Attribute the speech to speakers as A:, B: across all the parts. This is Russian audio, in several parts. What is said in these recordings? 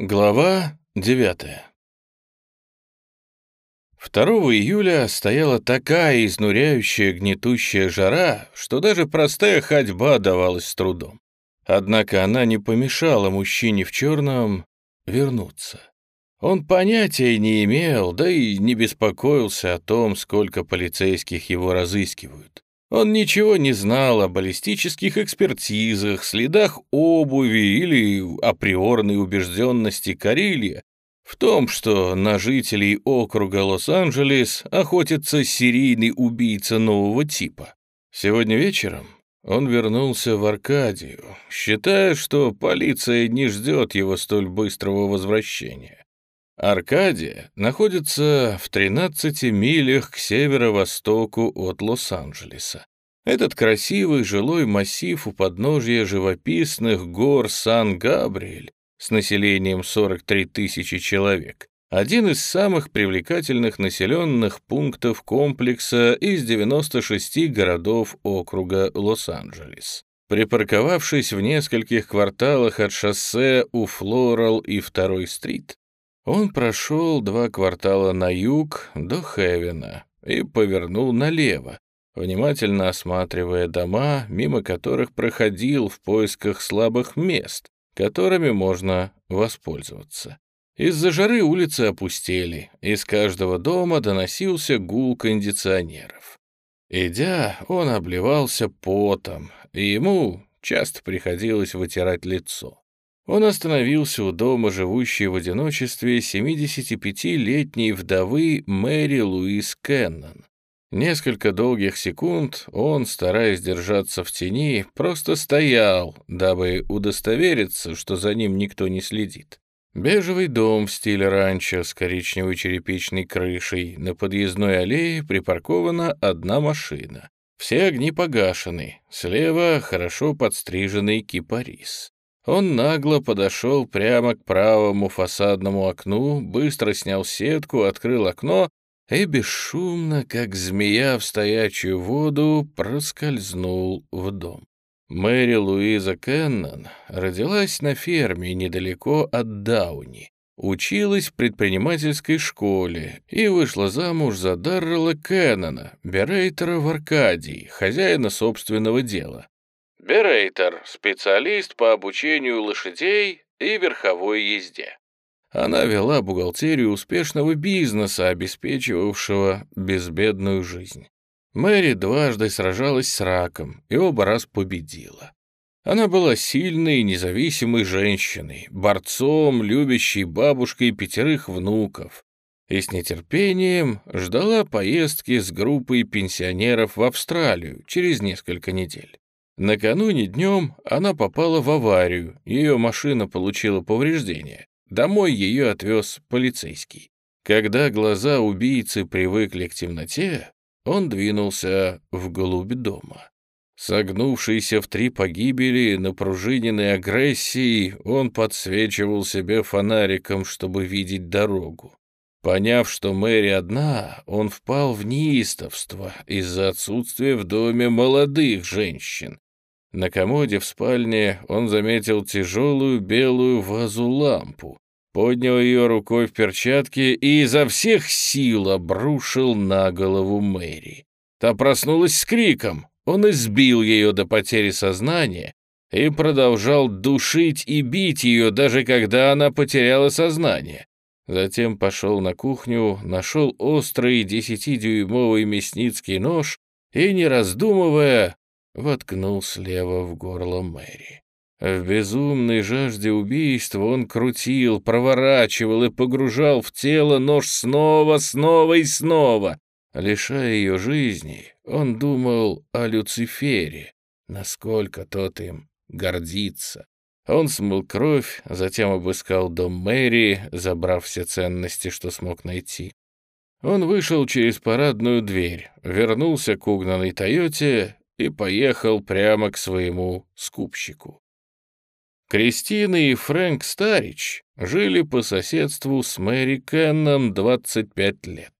A: Глава 9 2 июля стояла такая изнуряющая гнетущая жара, что даже простая ходьба давалась с трудом. Однако она не помешала мужчине в черном вернуться. Он понятия не имел, да и не беспокоился о том, сколько полицейских его разыскивают. Он ничего не знал о баллистических экспертизах, следах обуви или априорной убежденности Карилья в том, что на жителей округа Лос-Анджелес охотится серийный убийца нового типа. Сегодня вечером он вернулся в Аркадию, считая, что полиция не ждет его столь быстрого возвращения. Аркадия находится в 13 милях к северо-востоку от Лос-Анджелеса. Этот красивый жилой массив у подножья живописных гор Сан-Габриэль с населением 43 тысячи человек. Один из самых привлекательных населенных пунктов комплекса из 96 городов округа Лос-Анджелес. Припарковавшись в нескольких кварталах от шоссе у Флорал и Второй стрит, он прошел два квартала на юг до Хевена и повернул налево, внимательно осматривая дома, мимо которых проходил в поисках слабых мест, которыми можно воспользоваться. Из-за жары улицы опустели, из каждого дома доносился гул кондиционеров. Идя, он обливался потом, и ему часто приходилось вытирать лицо. Он остановился у дома, живущей в одиночестве 75-летней вдовы Мэри Луис Кеннон. Несколько долгих секунд он, стараясь держаться в тени, просто стоял, дабы удостовериться, что за ним никто не следит. Бежевый дом в стиле ранчо с коричневой черепичной крышей. На подъездной аллее припаркована одна машина. Все огни погашены. Слева хорошо подстриженный кипарис. Он нагло подошел прямо к правому фасадному окну, быстро снял сетку, открыл окно и бесшумно, как змея в стоячую воду, проскользнул в дом. Мэри Луиза Кеннон родилась на ферме недалеко от Дауни, училась в предпринимательской школе и вышла замуж за Даррела Кеннона, берейтера в Аркадии, хозяина собственного дела. Берейтер — специалист по обучению лошадей и верховой езде. Она вела бухгалтерию успешного бизнеса, обеспечивавшего безбедную жизнь. Мэри дважды сражалась с раком и оба раз победила. Она была сильной, независимой женщиной, борцом, любящей бабушкой пятерых внуков, и с нетерпением ждала поездки с группой пенсионеров в Австралию через несколько недель. Накануне днем она попала в аварию, ее машина получила повреждения. Домой ее отвез полицейский. Когда глаза убийцы привыкли к темноте, он двинулся в голубь дома. Согнувшийся в три погибели, напружиненной агрессией, он подсвечивал себе фонариком, чтобы видеть дорогу. Поняв, что Мэри одна, он впал в неистовство из-за отсутствия в доме молодых женщин, на комоде в спальне он заметил тяжелую белую вазу-лампу, поднял ее рукой в перчатке и изо всех сил обрушил на голову Мэри. Та проснулась с криком. Он избил ее до потери сознания и продолжал душить и бить ее, даже когда она потеряла сознание. Затем пошел на кухню, нашел острый десятидюймовый мясницкий нож и, не раздумывая, воткнул слева в горло Мэри. В безумной жажде убийства он крутил, проворачивал и погружал в тело нож снова, снова и снова. Лишая ее жизни, он думал о Люцифере, насколько тот им гордится. Он смыл кровь, затем обыскал дом Мэри, забрав все ценности, что смог найти. Он вышел через парадную дверь, вернулся к угнанной «Тойоте» и поехал прямо к своему скупщику. Кристина и Фрэнк Старич жили по соседству с Мэри Кеннон 25 лет.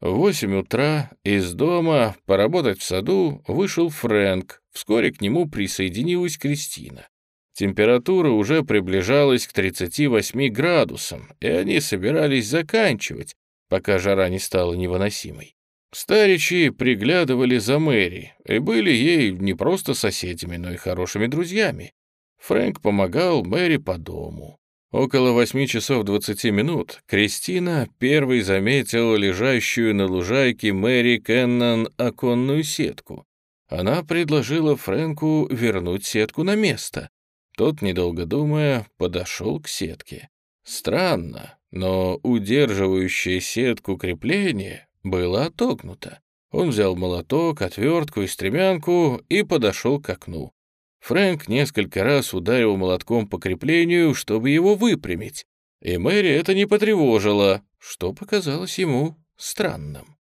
A: В 8 утра из дома поработать в саду вышел Фрэнк, вскоре к нему присоединилась Кристина. Температура уже приближалась к 38 градусам, и они собирались заканчивать, пока жара не стала невыносимой. Старичи приглядывали за Мэри и были ей не просто соседями, но и хорошими друзьями. Фрэнк помогал Мэри по дому. Около восьми часов двадцати минут Кристина первой заметила лежащую на лужайке Мэри Кеннон оконную сетку. Она предложила Фрэнку вернуть сетку на место. Тот, недолго думая, подошел к сетке. Странно, но удерживающее сетку крепление было отогнуто. Он взял молоток, отвертку и стремянку и подошел к окну. Фрэнк несколько раз ударил молотком по креплению, чтобы его выпрямить, и Мэри это не потревожило, что показалось ему странным.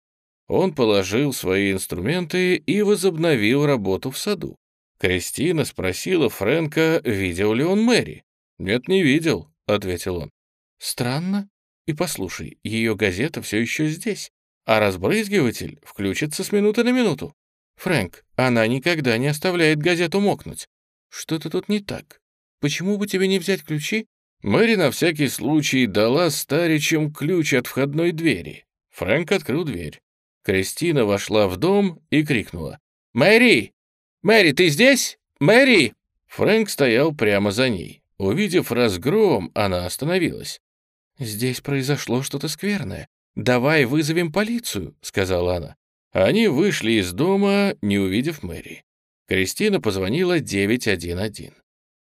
A: Он положил свои инструменты и возобновил работу в саду. Кристина спросила Фрэнка, видел ли он Мэри. «Нет, не видел», — ответил он. «Странно. И послушай, ее газета все еще здесь а разбрызгиватель включится с минуты на минуту. Фрэнк, она никогда не оставляет газету мокнуть. Что-то тут не так. Почему бы тебе не взять ключи? Мэри на всякий случай дала старичам ключ от входной двери. Фрэнк открыл дверь. Кристина вошла в дом и крикнула. «Мэри! Мэри, ты здесь? Мэри!» Фрэнк стоял прямо за ней. Увидев разгром, она остановилась. «Здесь произошло что-то скверное. «Давай вызовем полицию», — сказала она. Они вышли из дома, не увидев Мэри. Кристина позвонила 911.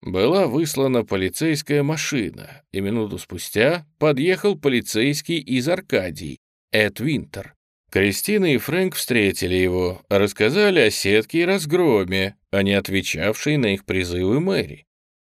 A: Была выслана полицейская машина, и минуту спустя подъехал полицейский из Аркадии, Эд Винтер. Кристина и Фрэнк встретили его, рассказали о сетке и разгроме, а не отвечавшей на их призывы Мэри.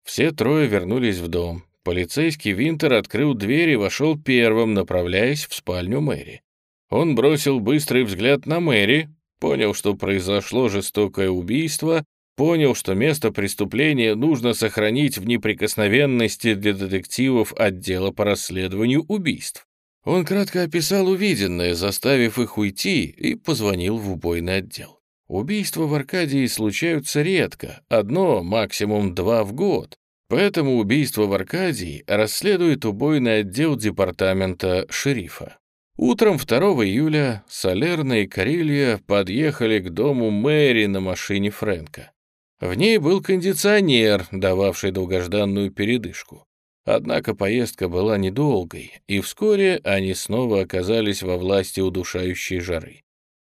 A: Все трое вернулись в дом. Полицейский Винтер открыл дверь и вошел первым, направляясь в спальню Мэри. Он бросил быстрый взгляд на Мэри, понял, что произошло жестокое убийство, понял, что место преступления нужно сохранить в неприкосновенности для детективов отдела по расследованию убийств. Он кратко описал увиденное, заставив их уйти, и позвонил в убойный отдел. Убийства в Аркадии случаются редко, одно, максимум два в год, Поэтому убийство в Аркадии расследует убойный отдел департамента шерифа. Утром 2 июля Солерна и Карилья подъехали к дому Мэри на машине Фрэнка. В ней был кондиционер, дававший долгожданную передышку. Однако поездка была недолгой, и вскоре они снова оказались во власти удушающей жары.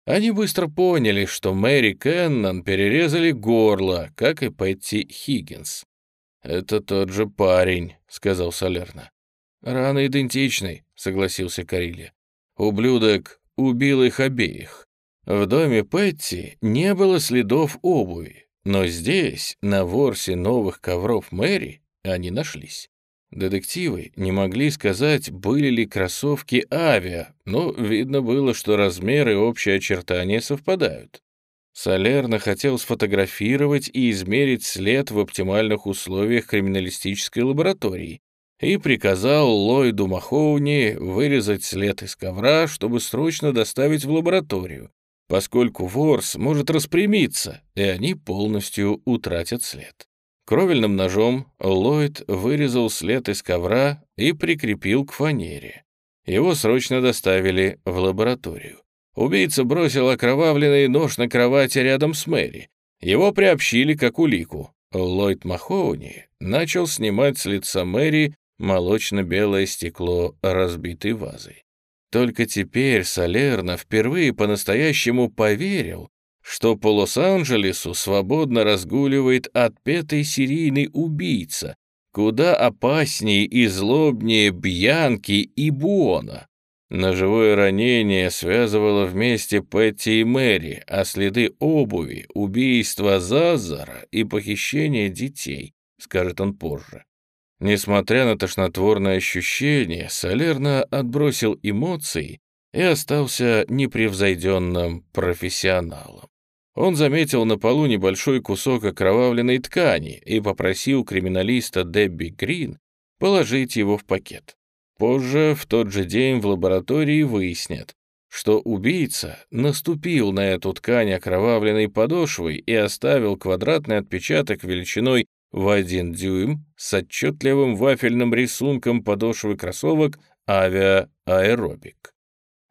A: Они быстро поняли, что Мэри Кеннон перерезали горло, как и Петти Хиггинс. «Это тот же парень», — сказал Солерно. «Раны идентичны», — согласился Карилья. «Ублюдок убил их обеих. В доме Петти не было следов обуви, но здесь, на ворсе новых ковров Мэри, они нашлись. Детективы не могли сказать, были ли кроссовки авиа, но видно было, что размеры и общие очертания совпадают. Солерно хотел сфотографировать и измерить след в оптимальных условиях криминалистической лаборатории и приказал Ллойду Махоуни вырезать след из ковра, чтобы срочно доставить в лабораторию, поскольку ворс может распрямиться, и они полностью утратят след. Кровельным ножом Ллойд вырезал след из ковра и прикрепил к фанере. Его срочно доставили в лабораторию. Убийца бросил окровавленный нож на кровати рядом с Мэри. Его приобщили как улику. Ллойд Махоуни начал снимать с лица Мэри молочно-белое стекло разбитой вазой. Только теперь Салерно впервые по-настоящему поверил, что по Лос-Анджелесу свободно разгуливает отпетый серийный убийца, куда опаснее и злобнее Бьянки и Буона. Ножевое ранение связывало вместе Петти и Мэри, а следы обуви, убийства Зазара и похищения детей, скажет он позже. Несмотря на тошнотворное ощущение, Солерно отбросил эмоции и остался непревзойденным профессионалом. Он заметил на полу небольшой кусок окровавленной ткани и попросил криминалиста Дебби Грин положить его в пакет. Позже, в тот же день в лаборатории выяснят, что убийца наступил на эту ткань окровавленной подошвой и оставил квадратный отпечаток величиной в один дюйм с отчетливым вафельным рисунком подошвы кроссовок «Авиа Аэробик».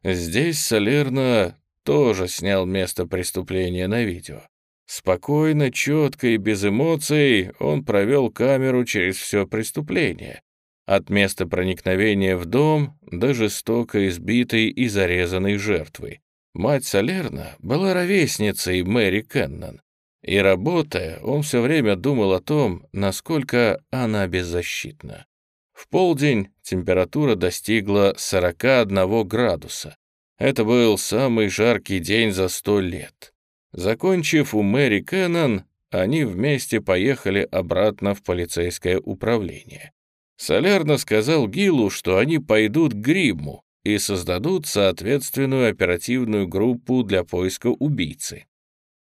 A: Здесь Салерно тоже снял место преступления на видео. Спокойно, четко и без эмоций он провел камеру через все преступление. От места проникновения в дом до жестоко избитой и зарезанной жертвы. Мать Салерна была ровесницей Мэри Кеннон. И работая, он все время думал о том, насколько она беззащитна. В полдень температура достигла 41 градуса. Это был самый жаркий день за сто лет. Закончив у Мэри Кеннон, они вместе поехали обратно в полицейское управление. Солярно сказал Гилу, что они пойдут к Гримму и создадут соответственную оперативную группу для поиска убийцы.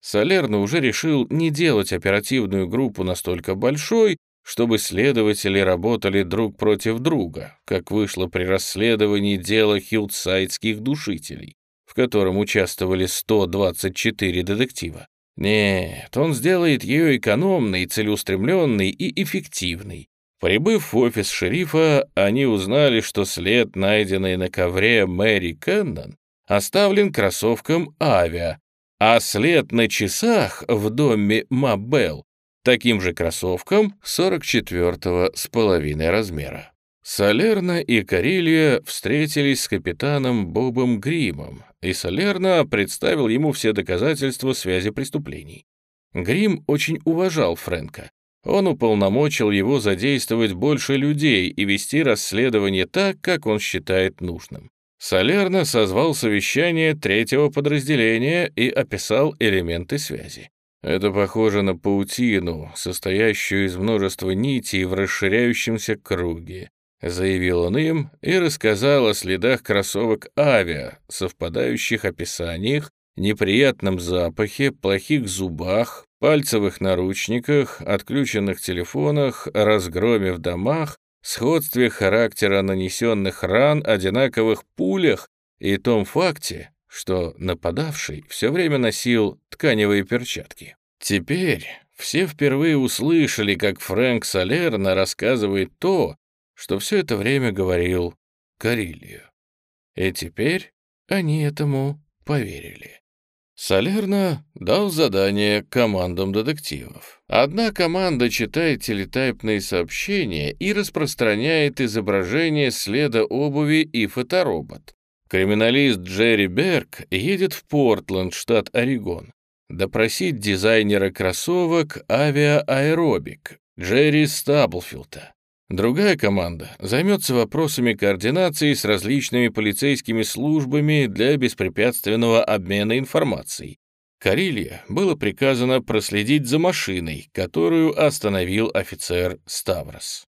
A: Солерно уже решил не делать оперативную группу настолько большой, чтобы следователи работали друг против друга, как вышло при расследовании дела хилдсайдских душителей, в котором участвовали 124 детектива. Нет, он сделает ее экономной, целеустремленной и эффективной. Прибыв в офис шерифа, они узнали, что след, найденный на ковре Мэри Кеннон, оставлен кроссовком «Авиа», а след на часах в доме Мабел таким же кроссовкам 44-го с половиной размера. Солерна и Карелия встретились с капитаном Бобом Гримом, и Солерна представил ему все доказательства связи преступлений. Грим очень уважал Фрэнка. Он уполномочил его задействовать больше людей и вести расследование так, как он считает нужным. Солерно созвал совещание третьего подразделения и описал элементы связи. Это похоже на паутину, состоящую из множества нитей в расширяющемся круге, заявил он им и рассказал о следах кроссовок авиа, совпадающих описаниях, неприятном запахе, плохих зубах, пальцевых наручниках, отключенных телефонах, разгроме в домах, сходстве характера нанесенных ран, одинаковых пулях и том факте, что нападавший все время носил тканевые перчатки. Теперь все впервые услышали, как Фрэнк Салерно рассказывает то, что все это время говорил Карилью. И теперь они этому поверили. Салерно дал задание командам детективов. Одна команда читает телетайпные сообщения и распространяет изображение следа обуви и фоторобот. Криминалист Джерри Берг едет в Портленд, штат Орегон, допросить дизайнера кроссовок Avia Aerobic Джерри Стаблфилда. Другая команда займется вопросами координации с различными полицейскими службами для беспрепятственного обмена информацией. Карилья было приказано проследить за машиной, которую остановил офицер Ставрос.